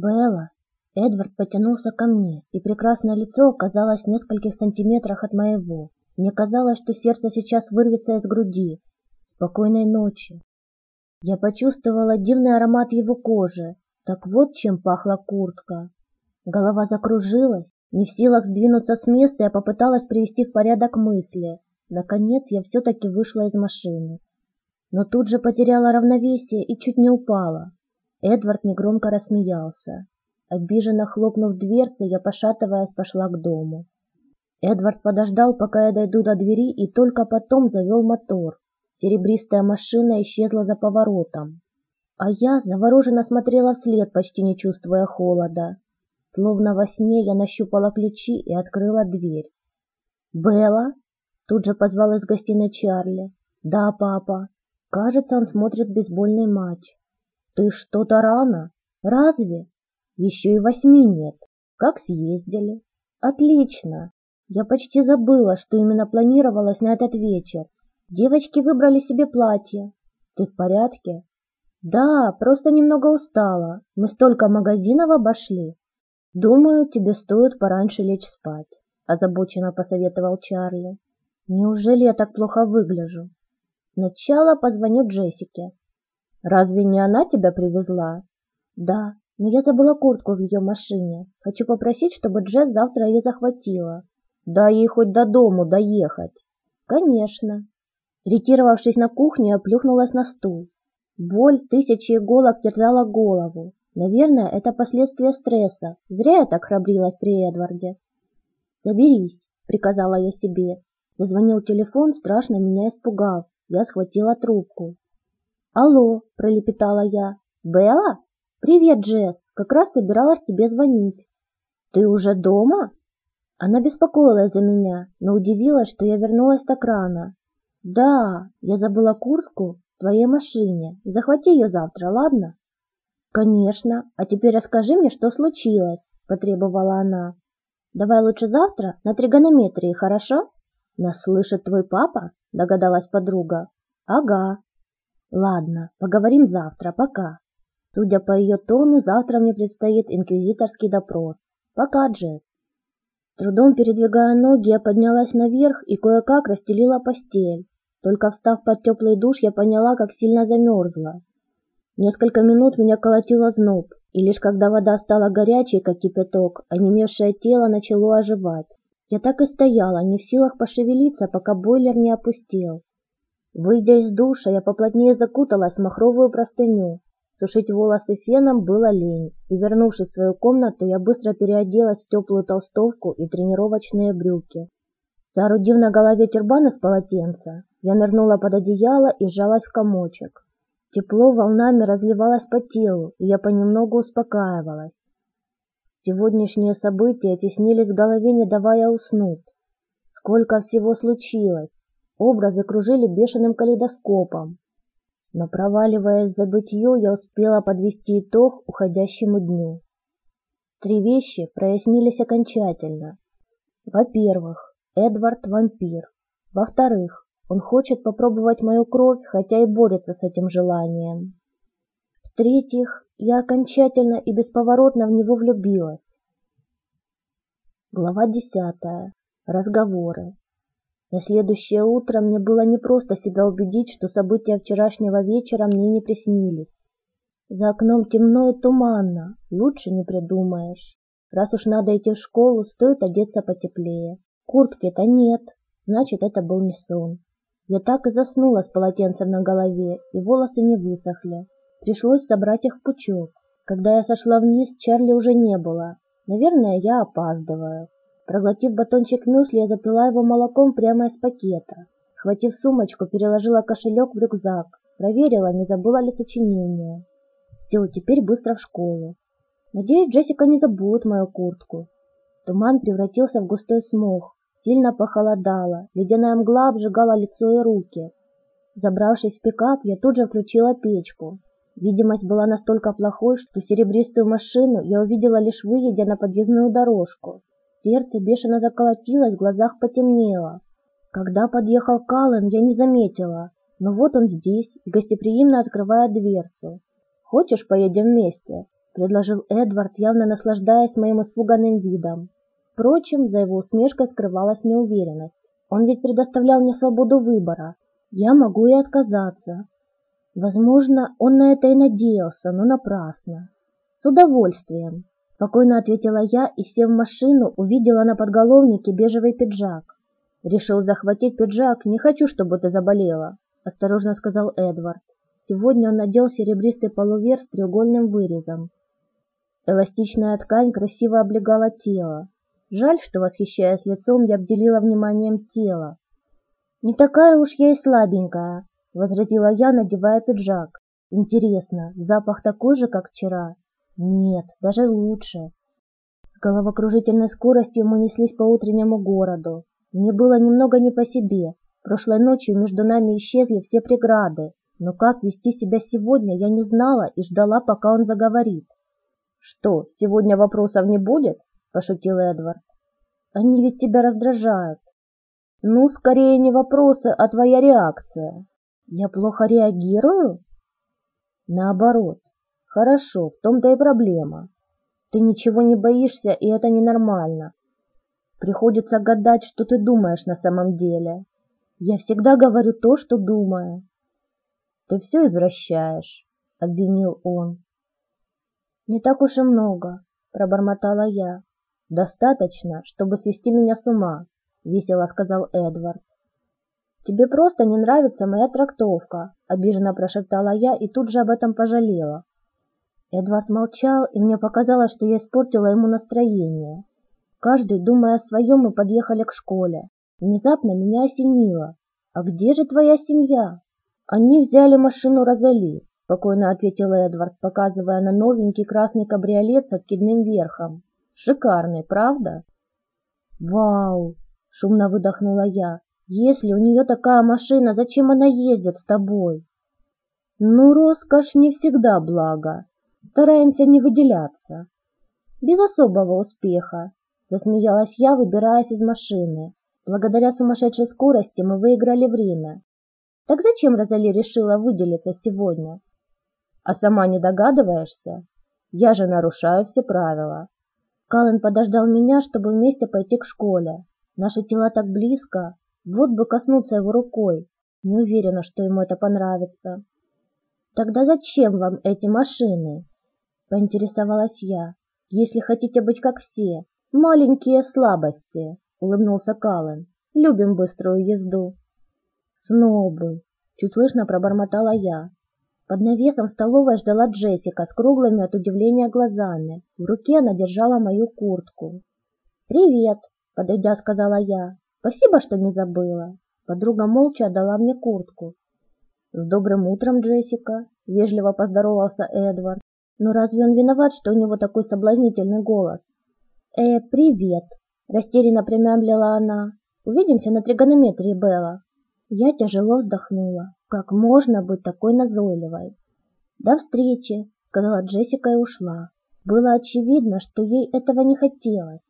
Белла, Эдвард потянулся ко мне, и прекрасное лицо оказалось в нескольких сантиметрах от моего. Мне казалось, что сердце сейчас вырвется из груди. Спокойной ночи. Я почувствовала дивный аромат его кожи. Так вот чем пахла куртка. Голова закружилась. Не в силах сдвинуться с места, я попыталась привести в порядок мысли. Наконец я все-таки вышла из машины. Но тут же потеряла равновесие и чуть не упала. Эдвард негромко рассмеялся. Обиженно хлопнув дверцей, я, пошатываясь, пошла к дому. Эдвард подождал, пока я дойду до двери, и только потом завел мотор. Серебристая машина исчезла за поворотом. А я завороженно смотрела вслед, почти не чувствуя холода. Словно во сне я нащупала ключи и открыла дверь. «Белла?» — тут же позвал из гостиной Чарли. «Да, папа. Кажется, он смотрит бейсбольный матч». «Ты что-то рано? Разве?» «Еще и восьми нет. Как съездили?» «Отлично. Я почти забыла, что именно планировалось на этот вечер. Девочки выбрали себе платье. Ты в порядке?» «Да, просто немного устала. Мы столько магазинов обошли. Думаю, тебе стоит пораньше лечь спать», — озабоченно посоветовал Чарли. «Неужели я так плохо выгляжу?» «Сначала позвоню Джессике». «Разве не она тебя привезла?» «Да, но я забыла куртку в ее машине. Хочу попросить, чтобы Джесс завтра ее захватила. Дай ей хоть до дому доехать». «Конечно». Ретировавшись на кухню, я плюхнулась на стул. Боль тысячи иголок терзала голову. Наверное, это последствия стресса. Зря я так храбрилась при Эдварде. «Соберись», — приказала я себе. Зазвонил телефон, страшно меня испугав. Я схватила трубку. «Алло», — пролепетала я. «Белла? Привет, Джесс. Как раз собиралась тебе звонить». «Ты уже дома?» Она беспокоилась за меня, но удивилась, что я вернулась так рано. «Да, я забыла куртку в твоей машине. Захвати ее завтра, ладно?» «Конечно. А теперь расскажи мне, что случилось», — потребовала она. «Давай лучше завтра на тригонометрии, хорошо?» «Нас слышит твой папа?» — догадалась подруга. «Ага». «Ладно, поговорим завтра, пока». Судя по ее тону, завтра мне предстоит инквизиторский допрос. Пока, Джесс. Трудом передвигая ноги, я поднялась наверх и кое-как расстелила постель. Только встав под теплый душ, я поняла, как сильно замерзла. Несколько минут меня колотило зноб, и лишь когда вода стала горячей, как кипяток, онемевшее тело начало оживать. Я так и стояла, не в силах пошевелиться, пока бойлер не опустел. Выйдя из душа, я поплотнее закуталась в махровую простыню. Сушить волосы феном было лень, и, вернувшись в свою комнату, я быстро переоделась в теплую толстовку и тренировочные брюки. Соорудив на голове тюрбан из полотенца, я нырнула под одеяло и сжалась в комочек. Тепло волнами разливалось по телу, и я понемногу успокаивалась. Сегодняшние события теснились в голове, не давая уснуть. Сколько всего случилось! Образы кружили бешеным калейдоскопом. Но проваливаясь в забытье, я успела подвести итог уходящему дню. Три вещи прояснились окончательно. Во-первых, Эдвард вампир. Во-вторых, он хочет попробовать мою кровь, хотя и борется с этим желанием. В-третьих, я окончательно и бесповоротно в него влюбилась. Глава десятая. Разговоры. На следующее утро мне было непросто себя убедить, что события вчерашнего вечера мне не приснились. За окном темно и туманно, лучше не придумаешь. Раз уж надо идти в школу, стоит одеться потеплее. Куртки-то нет, значит, это был не сон. Я так и заснула с полотенцем на голове, и волосы не высохли. Пришлось собрать их в пучок. Когда я сошла вниз, Чарли уже не было. Наверное, я опаздываю. Проглотив батончик мюсли, я запила его молоком прямо из пакета. Схватив сумочку, переложила кошелек в рюкзак. Проверила, не забыла ли сочинение. Все, теперь быстро в школу. Надеюсь, Джессика не забудет мою куртку. Туман превратился в густой смог. Сильно похолодало, ледяная мгла обжигала лицо и руки. Забравшись в пикап, я тут же включила печку. Видимость была настолько плохой, что серебристую машину я увидела лишь выйдя на подъездную дорожку. Сердце бешено заколотилось, в глазах потемнело. Когда подъехал Каллен, я не заметила, но вот он здесь гостеприимно открывает дверцу. «Хочешь, поедем вместе?» – предложил Эдвард, явно наслаждаясь моим испуганным видом. Впрочем, за его усмешкой скрывалась неуверенность. Он ведь предоставлял мне свободу выбора. Я могу и отказаться. Возможно, он на это и надеялся, но напрасно. С удовольствием, спокойно ответила я и, сев в машину, увидела на подголовнике бежевый пиджак. Решил захватить пиджак, не хочу, чтобы ты заболела, осторожно сказал Эдвард. Сегодня он надел серебристый полуверх с треугольным вырезом. Эластичная ткань красиво облегала тело. Жаль, что, восхищаясь лицом, я обделила вниманием тело. «Не такая уж я и слабенькая», — возразила я, надевая пиджак. «Интересно, запах такой же, как вчера?» «Нет, даже лучше». С головокружительной скоростью мы неслись по утреннему городу. Мне было немного не по себе. Прошлой ночью между нами исчезли все преграды, но как вести себя сегодня я не знала и ждала, пока он заговорит. «Что, сегодня вопросов не будет?» – пошутил Эдвард. «Они ведь тебя раздражают». «Ну, скорее не вопросы, а твоя реакция». «Я плохо реагирую?» «Наоборот. Хорошо, в том-то и проблема. Ты ничего не боишься, и это ненормально. Приходится гадать, что ты думаешь на самом деле. Я всегда говорю то, что думаю. Ты все извращаешь, обвинил он. Не так уж и много, пробормотала я. Достаточно, чтобы свести меня с ума, весело сказал Эдвард. Тебе просто не нравится моя трактовка, обиженно прошептала я и тут же об этом пожалела. Эдвард молчал, и мне показалось, что я испортила ему настроение. Каждый, думая о своем, мы подъехали к школе. Внезапно меня осенило. «А где же твоя семья?» «Они взяли машину Розали», — спокойно ответил Эдвард, показывая на новенький красный кабриолет с откидным верхом. «Шикарный, правда?» «Вау!» — шумно выдохнула я. «Если у нее такая машина, зачем она ездит с тобой?» «Ну, роскошь не всегда благо. Стараемся не выделяться». «Без особого успеха», Засмеялась я, выбираясь из машины. Благодаря сумасшедшей скорости мы выиграли время. Так зачем Розали решила выделиться сегодня? А сама не догадываешься? Я же нарушаю все правила. Каллен подождал меня, чтобы вместе пойти к школе. Наши тела так близко, вот бы коснуться его рукой. Не уверена, что ему это понравится. Тогда зачем вам эти машины? Поинтересовалась я. Если хотите быть как все, «Маленькие слабости», — улыбнулся Каллен. «Любим быструю езду». «Снобы», — чуть слышно пробормотала я. Под навесом в столовой ждала Джессика с круглыми от удивления глазами. В руке она держала мою куртку. «Привет», — подойдя, сказала я. «Спасибо, что не забыла». Подруга молча отдала мне куртку. «С добрым утром, Джессика», — вежливо поздоровался Эдвард. «Но разве он виноват, что у него такой соблазнительный голос?» «Э, привет!» – растерянно промямлила она. «Увидимся на тригонометрии, Белла». Я тяжело вздохнула. Как можно быть такой назойливой? «До встречи!» – сказала Джессика и ушла. Было очевидно, что ей этого не хотелось.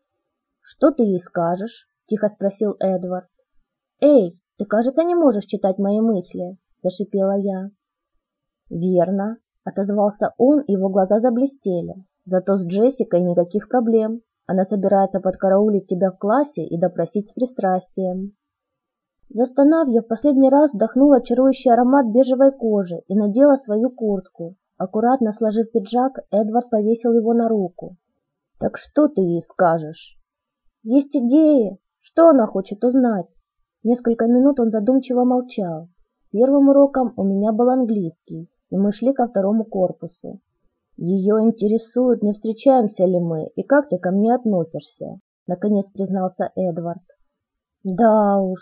«Что ты ей скажешь?» – тихо спросил Эдвард. «Эй, ты, кажется, не можешь читать мои мысли!» – зашипела я. «Верно!» – отозвался он, его глаза заблестели. «Зато с Джессикой никаких проблем!» Она собирается подкараулить тебя в классе и допросить с пристрастием. Застонав, я в последний раз вдохнула чарующий аромат бежевой кожи и надела свою куртку. Аккуратно сложив пиджак, Эдвард повесил его на руку. «Так что ты ей скажешь?» «Есть идеи. Что она хочет узнать?» Несколько минут он задумчиво молчал. Первым уроком у меня был английский, и мы шли ко второму корпусу. Ее интересует, не встречаемся ли мы и как ты ко мне относишься, наконец признался Эдвард. Да уж,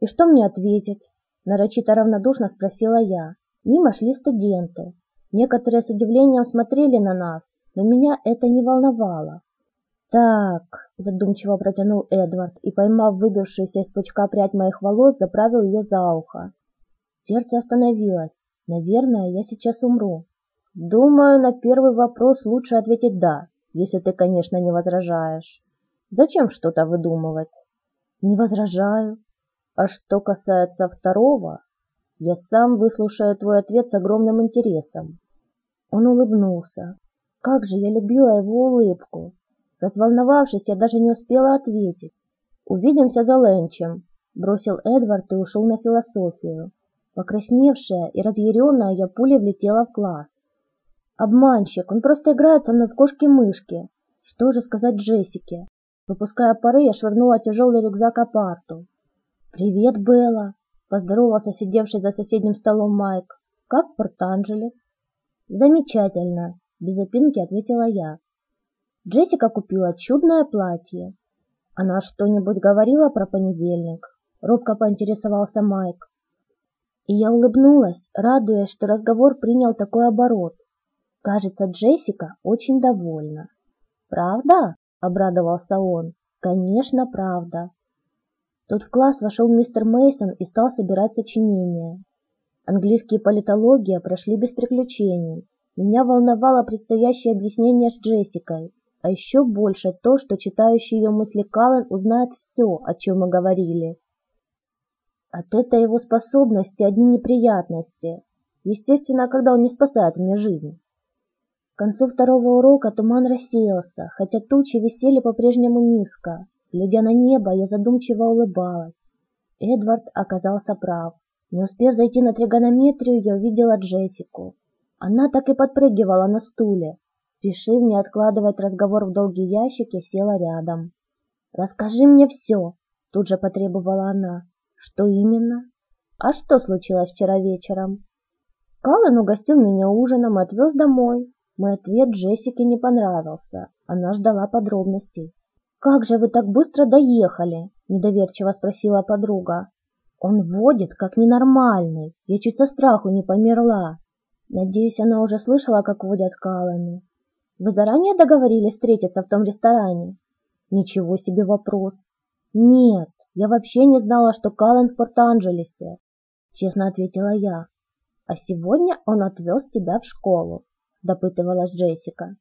и что мне ответить? Нарочито равнодушно спросила я. Мимо шли студенты. Некоторые с удивлением смотрели на нас, но меня это не волновало. «Так», — задумчиво протянул Эдвард и, поймав выбившуюся из пучка прядь моих волос, заправил ее за ухо. Сердце остановилось. Наверное, я сейчас умру. Думаю, на первый вопрос лучше ответить «да», если ты, конечно, не возражаешь. Зачем что-то выдумывать? Не возражаю. А что касается второго, я сам выслушаю твой ответ с огромным интересом. Он улыбнулся. Как же я любила его улыбку! Разволновавшись, я даже не успела ответить. «Увидимся за ленчем», — бросил Эдвард и ушел на философию. Покрасневшая и разъяренная, я пулей влетела в класс. Обманщик, он просто играет со мной в кошки-мышки. Что же сказать Джессике? Выпуская пары, я швырнула тяжелый рюкзак о парту. «Привет, Белла!» — поздоровался сидевший за соседним столом Майк. «Как Порт-Анджелес?» «Замечательно!» — без опинки ответила я. Джессика купила чудное платье. Она что-нибудь говорила про понедельник? Робко поинтересовался Майк. И я улыбнулась, радуясь, что разговор принял такой оборот. Кажется, Джессика очень довольна. «Правда?» — обрадовался он. «Конечно, правда». Тут в класс вошел мистер Мейсон и стал собирать сочинения. Английский и политология прошли без приключений. Меня волновало предстоящее объяснение с Джессикой, а еще больше то, что читающий ее мысли Каллен узнает все, о чем мы говорили. От этой его способности одни неприятности. Естественно, когда он не спасает мне жизнь. К концу второго урока туман рассеялся, хотя тучи висели по-прежнему низко. Глядя на небо, я задумчиво улыбалась. Эдвард оказался прав. Не успев зайти на тригонометрию, я увидела Джессику. Она так и подпрыгивала на стуле, Решив не откладывать разговор в долгий ящик, я села рядом. «Расскажи мне все», — тут же потребовала она. «Что именно? А что случилось вчера вечером?» Каллен угостил меня ужином и отвез домой. Мой ответ Джессике не понравился. Она ждала подробностей. «Как же вы так быстро доехали?» – недоверчиво спросила подруга. «Он водит, как ненормальный. Я чуть со страху не померла». Надеюсь, она уже слышала, как водят Каллены. Вы заранее договорились встретиться в том ресторане? Ничего себе вопрос. Нет, я вообще не знала, что Каллен в Порт-Анджелесе, честно ответила я. А сегодня он отвез тебя в школу, допытывалась Джессика.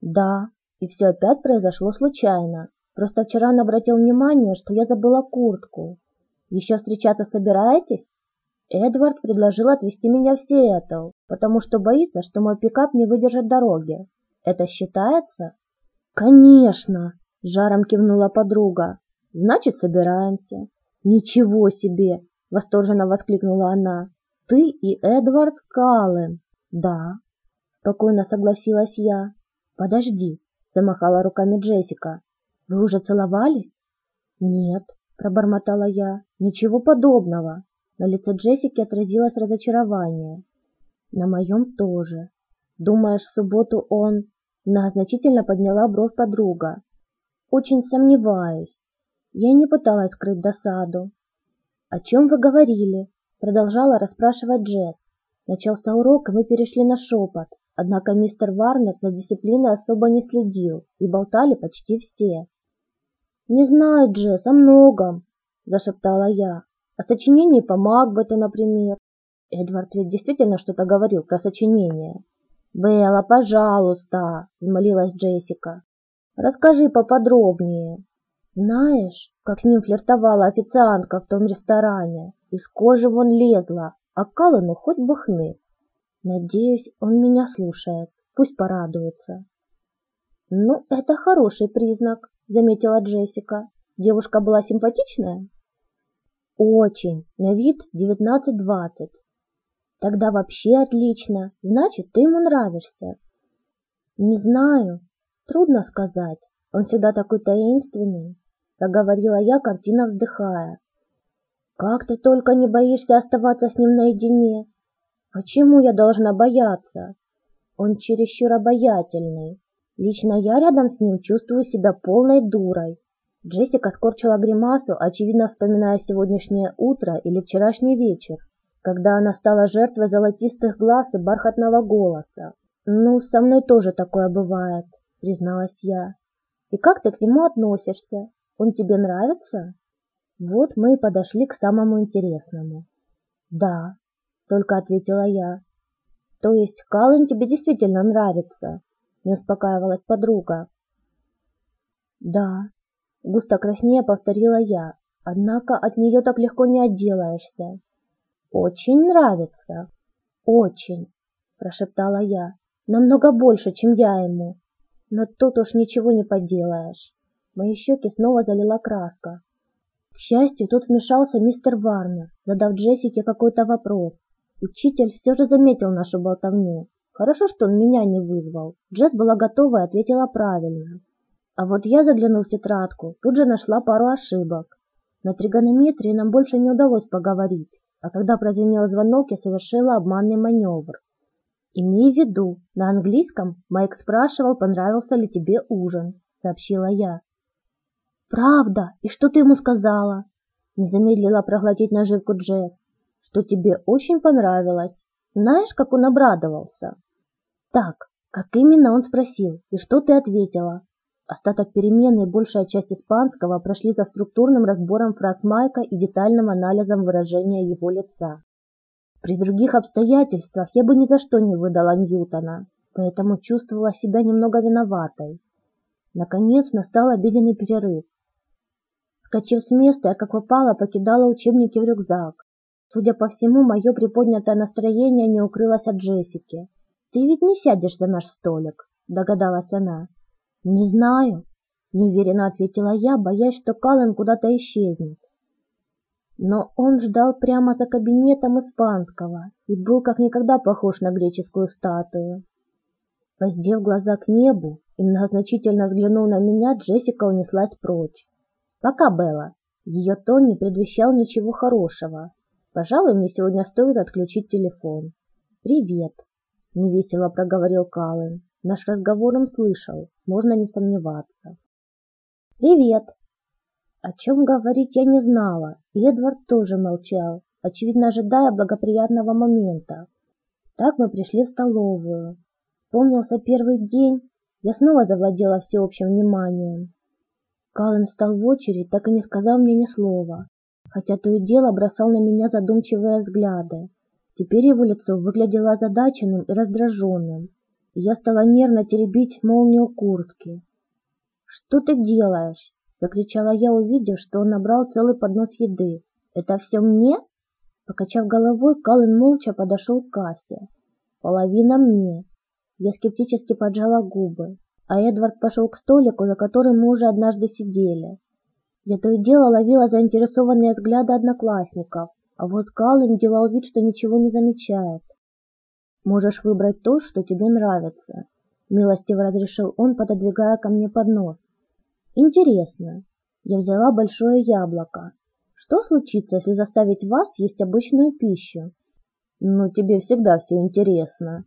Да, и все опять произошло случайно. Просто вчера он обратил внимание, что я забыла куртку. Еще встречаться собираетесь? Эдвард предложил отвезти меня в Сиэтл, потому что боится, что мой пикап не выдержит дороги. Это считается? Конечно, жаром кивнула подруга. Значит, собираемся. Ничего себе, восторженно воскликнула она. Ты и Эдвард Каллен. Да, спокойно согласилась я. Подожди, замахала руками Джессика. Вы уже целовались? Нет, пробормотала я. Ничего подобного. На лице Джессики отразилось разочарование. На моем тоже. Думаешь, в субботу он... Многозначительно подняла бровь подруга. Очень сомневаюсь. Я не пыталась скрыть досаду. О чем вы говорили? Продолжала расспрашивать Джесс. Начался урок, и мы перешли на шепот. Однако мистер Варнер за дисциплиной особо не следил, и болтали почти все. «Не знаю, Джесс, о многом», – зашептала я. «О сочинении по Макбету, например». Эдвард ведь действительно что-то говорил про сочинение. «Белла, пожалуйста!» – взмолилась Джессика. «Расскажи поподробнее. Знаешь, как с ним флиртовала официантка в том ресторане? Из кожи вон лезла, а Калану хоть бы хны. Надеюсь, он меня слушает. Пусть порадуется». «Ну, это хороший признак», – заметила Джессика. «Девушка была симпатичная?» «Очень. На вид девятнадцать-двадцать. Тогда вообще отлично, значит, ты ему нравишься. Не знаю, трудно сказать, он всегда такой таинственный, проговорила я, картина вздыхая. Как ты только не боишься оставаться с ним наедине? Почему я должна бояться? Он чересчур обаятельный. Лично я рядом с ним чувствую себя полной дурой. Джессика скорчила гримасу, очевидно вспоминая сегодняшнее утро или вчерашний вечер когда она стала жертвой золотистых глаз и бархатного голоса. «Ну, со мной тоже такое бывает», — призналась я. «И как ты к нему относишься? Он тебе нравится?» Вот мы и подошли к самому интересному. «Да», — только ответила я. «То есть Каллен тебе действительно нравится?» — не успокаивалась подруга. «Да», — густо краснее повторила я, однако от нее так легко не отделаешься. «Очень нравится, очень», – прошептала я. намного больше, чем я ему. Но тут уж ничего не поделаешь. Мои щеки снова залила краска. К счастью, тут вмешался мистер Варнер, задав Джессике какой-то вопрос. Учитель все же заметил нашу болтовню. Хорошо, что он меня не вызвал. Джесс была готова и ответила правильно. А вот я, заглянув в тетрадку, тут же нашла пару ошибок. На тригонометрии нам больше не удалось поговорить, а когда прозвенел звонок, я совершила обманный маневр. «Имей в виду, на английском Майк спрашивал, понравился ли тебе ужин», — сообщила я. «Правда? И что ты ему сказала?» Не замедлила проглотить наживку Джесс. «Что тебе очень понравилось. Знаешь, как он обрадовался?» «Так, как именно он спросил, и что ты ответила?» Остаток перемены и большая часть испанского прошли за структурным разбором фраз Майка и детальным анализом выражения его лица. При других обстоятельствах я бы ни за что не выдала Ньютона, поэтому чувствовала себя немного виноватой. Наконец настал обеденный перерыв. Скочив с места, я как попало покидала учебники в рюкзак. Судя по всему, мое приподнятое настроение не укрылось от Джессики. «Ты ведь не сядешь за наш столик», — догадалась она. «Не знаю», — неуверенно ответила я, боясь, что Каллен куда-то исчезнет. Но он ждал прямо за кабинетом испанского и был как никогда похож на греческую статую. Воздев глаза к небу и многозначительно взглянув на меня, Джессика унеслась прочь. «Пока, Белла!» Ее тон не предвещал ничего хорошего. «Пожалуй, мне сегодня стоит отключить телефон». «Привет!» — невесело проговорил Каллен. Наш разговор он слышал, можно не сомневаться. «Привет!» О чем говорить я не знала, и Эдвард тоже молчал, очевидно ожидая благоприятного момента. Так мы пришли в столовую. Вспомнился первый день, я снова завладела всеобщим вниманием. Каллен встал в очередь, так и не сказал мне ни слова, хотя то и дело бросал на меня задумчивые взгляды. Теперь его лицо выглядело озадаченным и раздраженным, я стала нервно теребить молнию куртки. «Что ты делаешь?» — закричала я, увидев, что он набрал целый поднос еды. «Это все мне?» Покачав головой, Каллен молча подошел к кассе. «Половина мне». Я скептически поджала губы, а Эдвард пошел к столику, за которым мы уже однажды сидели. Я то и дело ловила заинтересованные взгляды одноклассников, а вот Каллен делал вид, что ничего не замечает. Можешь выбрать то, что тебе нравится, милостиво разрешил он, пододвигая ко мне поднос. Интересно. Я взяла большое яблоко. Что случится, если заставить вас есть обычную пищу? Ну, тебе всегда все интересно,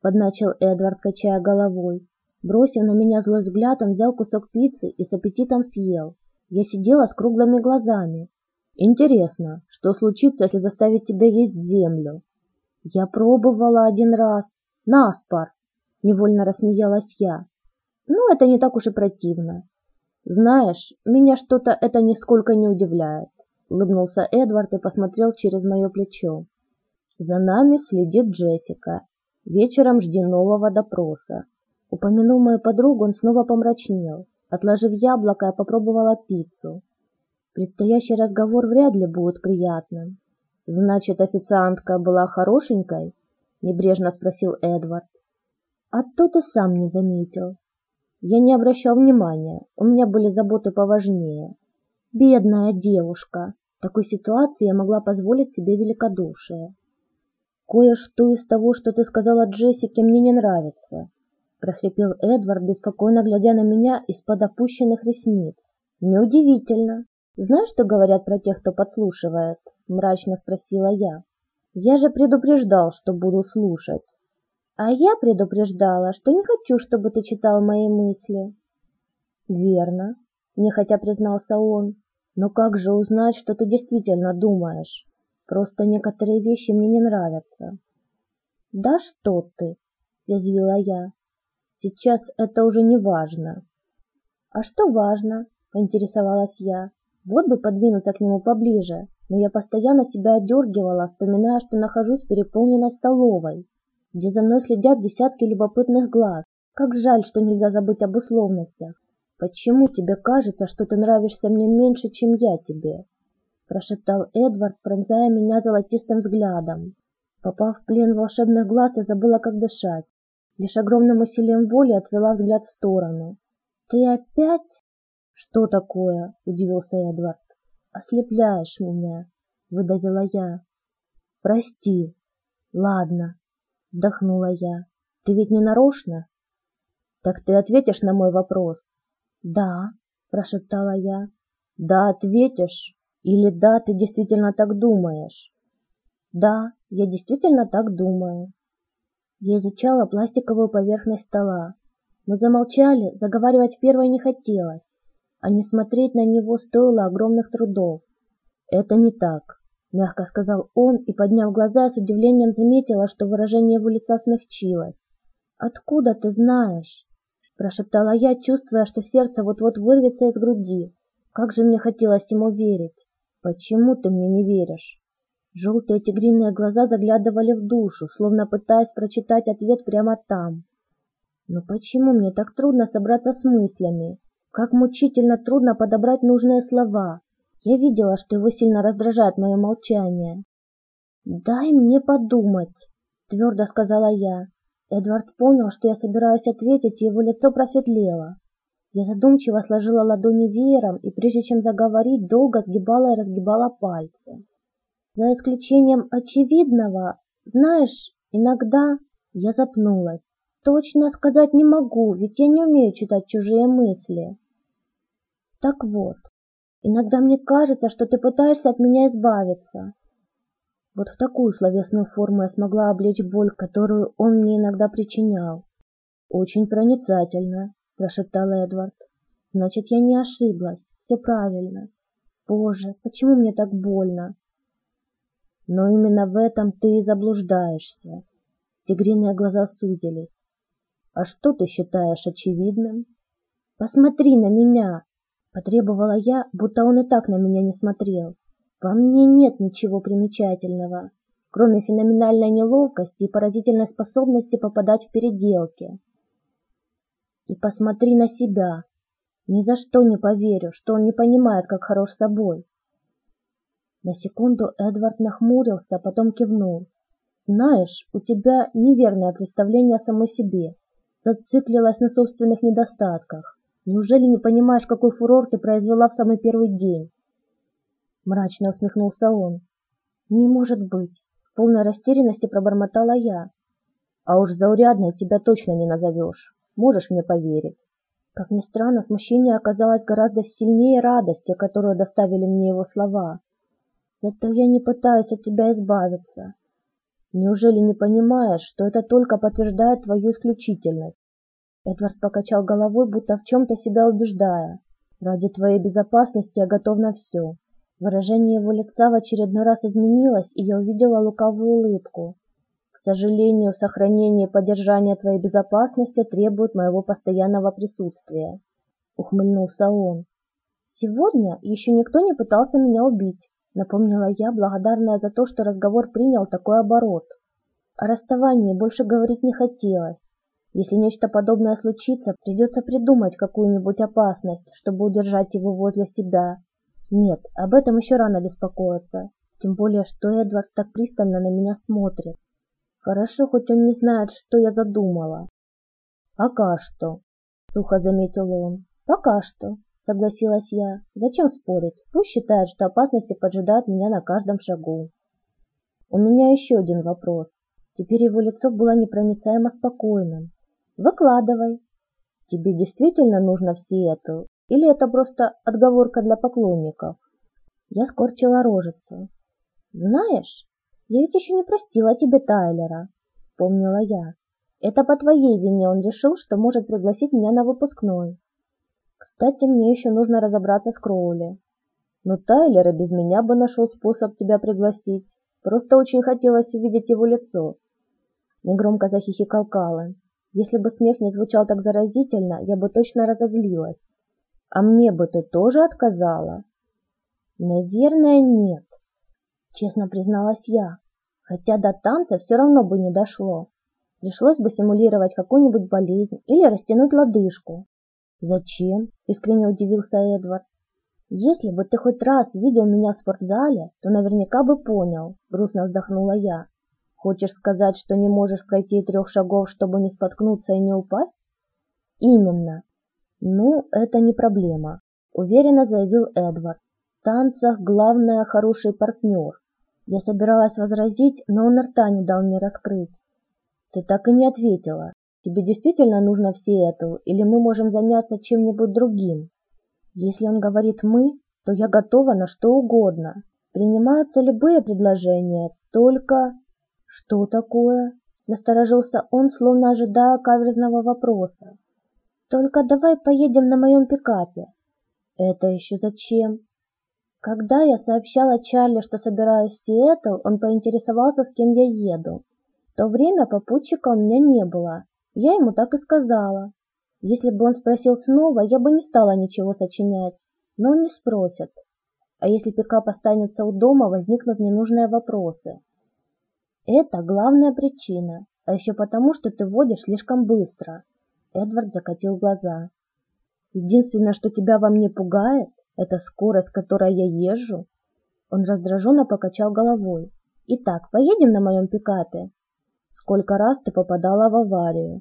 подначил Эдвард, качая головой. Бросив на меня злой взгляд, он взял кусок пиццы и с аппетитом съел. Я сидела с круглыми глазами. Интересно, что случится, если заставить тебя есть землю? Я пробовала один раз. Наспор. Невольно рассмеялась я. Ну, это не так уж и противно. Знаешь, меня что-то это нисколько не удивляет. Улыбнулся Эдвард и посмотрел через мое плечо. За нами следит Джессика. Вечером жди нового допроса. Упомянув мою подругу, он снова помрачнел. Отложив яблоко, я попробовала пиццу. Предстоящий разговор вряд ли будет приятным. «Значит, официантка была хорошенькой?» — небрежно спросил Эдвард. «А то ты сам не заметил». Я не обращал внимания, у меня были заботы поважнее. Бедная девушка. В такой ситуации я могла позволить себе великодушие. «Кое-что из того, что ты сказала Джессике, мне не нравится», — прохрипел Эдвард, беспокойно глядя на меня из-под опущенных ресниц. «Неудивительно. Знаешь, что говорят про тех, кто подслушивает?» мрачно спросила я. Я же предупреждал, что буду слушать. А я предупреждала, что не хочу, чтобы ты читал мои мысли. Верно, нехотя признался он. Но как же узнать, что ты действительно думаешь? Просто некоторые вещи мне не нравятся. Да что ты, съязвила я. Сейчас это уже не важно. А что важно? поинтересовалась я. Вот бы подвинуться к нему поближе но я постоянно себя отдергивала, вспоминая, что нахожусь в переполненной столовой, где за мной следят десятки любопытных глаз. Как жаль, что нельзя забыть об условностях. Почему тебе кажется, что ты нравишься мне меньше, чем я тебе? Прошептал Эдвард, пронзая меня золотистым взглядом. Попав в плен волшебных глаз, я забыла, как дышать. Лишь огромным усилием воли отвела взгляд в сторону. «Ты опять?» «Что такое?» — удивился Эдвард. «Ослепляешь меня», — выдавила я. «Прости». «Ладно», — вдохнула я. «Ты ведь не нарочно?» «Так ты ответишь на мой вопрос?» «Да», — прошептала я. «Да, ответишь? Или да, ты действительно так думаешь?» «Да, я действительно так думаю». Я изучала пластиковую поверхность стола. Мы замолчали, заговаривать первой не хотелось, а не смотреть на него стоило огромных трудов. «Это не так», — мягко сказал он и, подняв глаза, с удивлением заметила, что выражение его лица смягчилось. «Откуда ты знаешь?» — прошептала я, чувствуя, что сердце вот-вот вырвется из груди. Как же мне хотелось ему верить. «Почему ты мне не веришь?» Желтые тигриные глаза заглядывали в душу, словно пытаясь прочитать ответ прямо там. Но почему мне так трудно собраться с мыслями? Как мучительно трудно подобрать нужные слова. Я видела, что его сильно раздражает мое молчание. «Дай мне подумать», — твердо сказала я. Эдвард понял, что я собираюсь ответить, и его лицо просветлело. Я задумчиво сложила ладони веером и, прежде чем заговорить, долго сгибала и разгибала пальцы. За исключением очевидного, знаешь, иногда я запнулась. Точно сказать не могу, ведь я не умею читать чужие мысли. Так вот, Иногда мне кажется, что ты пытаешься от меня избавиться. Вот в такую словесную форму я смогла облечь боль, которую он мне иногда причинял. Очень проницательно, прошептал Эдвард. Значит, я не ошиблась, все правильно. Боже, почему мне так больно? Но именно в этом ты и заблуждаешься. Тигриные глаза сузились. А что ты считаешь очевидным? Посмотри на меня, Потребовала я, будто он и так на меня не смотрел. Во мне нет ничего примечательного, кроме феноменальной неловкости и поразительной способности попадать в переделки. И посмотри на себя. Ни за что не поверю, что он не понимает, как хорош собой. На секунду Эдвард нахмурился, а потом кивнул. Знаешь, у тебя неверное представление о самой себе. Зациклилась на собственных недостатках. Неужели не понимаешь, какой фурор ты произвела в самый первый день? Мрачно усмехнулся он. Не может быть. В полной растерянности пробормотала я. А уж заурядной тебя точно не назовешь. Можешь мне поверить. Как ни странно, смущение оказалось гораздо сильнее радости, которую доставили мне его слова. Зато я не пытаюсь от тебя избавиться. Неужели не понимаешь, что это только подтверждает твою исключительность? Эдвард покачал головой, будто в чем-то себя убеждая. «Ради твоей безопасности я готов на все». Выражение его лица в очередной раз изменилось, и я увидела лукавую улыбку. «К сожалению, сохранение и поддержание твоей безопасности требует моего постоянного присутствия», — ухмыльнулся он. «Сегодня еще никто не пытался меня убить», — напомнила я, благодарная за то, что разговор принял такой оборот. О расставании больше говорить не хотелось. Если нечто подобное случится, придется придумать какую-нибудь опасность, чтобы удержать его возле себя. Нет, об этом еще рано беспокоиться. Тем более, что Эдвард так пристально на меня смотрит. Хорошо, хоть он не знает, что я задумала. Пока что, сухо заметил он. Пока что, согласилась я. Зачем спорить? Пусть считает, что опасности поджидают меня на каждом шагу. У меня еще один вопрос. Теперь его лицо было непроницаемо спокойным. Выкладывай. Тебе действительно нужно в Сиэтл? Или это просто отговорка для поклонников? Я скорчила рожицу. Знаешь, я ведь еще не простила тебе Тайлера, вспомнила я. Это по твоей вине он решил, что может пригласить меня на выпускной. Кстати, мне еще нужно разобраться с Кроули. Но Тайлер и без меня бы нашел способ тебя пригласить. Просто очень хотелось увидеть его лицо. Негромко захихикал Каллен. Если бы смех не звучал так заразительно, я бы точно разозлилась. А мне бы ты тоже отказала? Наверное, нет, честно призналась я. Хотя до танца все равно бы не дошло. Пришлось бы симулировать какую-нибудь болезнь или растянуть лодыжку. Зачем? Искренне удивился Эдвард. Если бы ты хоть раз видел меня в спортзале, то наверняка бы понял, грустно вздохнула я. Хочешь сказать, что не можешь пройти трех шагов, чтобы не споткнуться и не упасть? Именно. Ну, это не проблема, уверенно заявил Эдвард. В танцах главное хороший партнер. Я собиралась возразить, но он рта не дал мне раскрыть. Ты так и не ответила. Тебе действительно нужно все это, или мы можем заняться чем-нибудь другим? Если он говорит «мы», то я готова на что угодно. Принимаются любые предложения, только... Что такое? Насторожился он, словно ожидая каверзного вопроса. Только давай поедем на моем пикапе. Это еще зачем? Когда я сообщала Чарли, что собираюсь в Сиэтл, он поинтересовался, с кем я еду. В то время попутчика у меня не было. Я ему так и сказала. Если бы он спросил снова, я бы не стала ничего сочинять. Но он не спросит. А если пикап останется у дома, возникнут ненужные вопросы. Это главная причина, а еще потому, что ты водишь слишком быстро. Эдвард закатил глаза. Единственное, что тебя во мне пугает, это скорость, которой я езжу. Он раздраженно покачал головой. Итак, поедем на моем пикапе? Сколько раз ты попадала в аварию?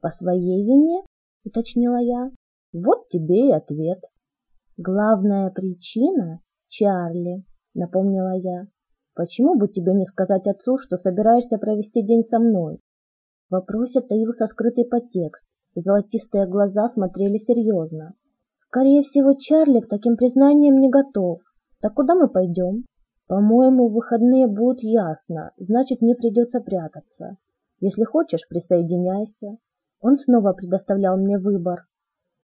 По своей вине? Уточнила я. Вот тебе и ответ. Главная причина — Чарли, напомнила я. Почему бы тебе не сказать отцу, что собираешься провести день со мной? В вопросе таился скрытый подтекст, и золотистые глаза смотрели серьезно. Скорее всего, Чарли к таким признаниям не готов. Так куда мы пойдем? По-моему, выходные будут ясно, значит, не придется прятаться. Если хочешь, присоединяйся. Он снова предоставлял мне выбор.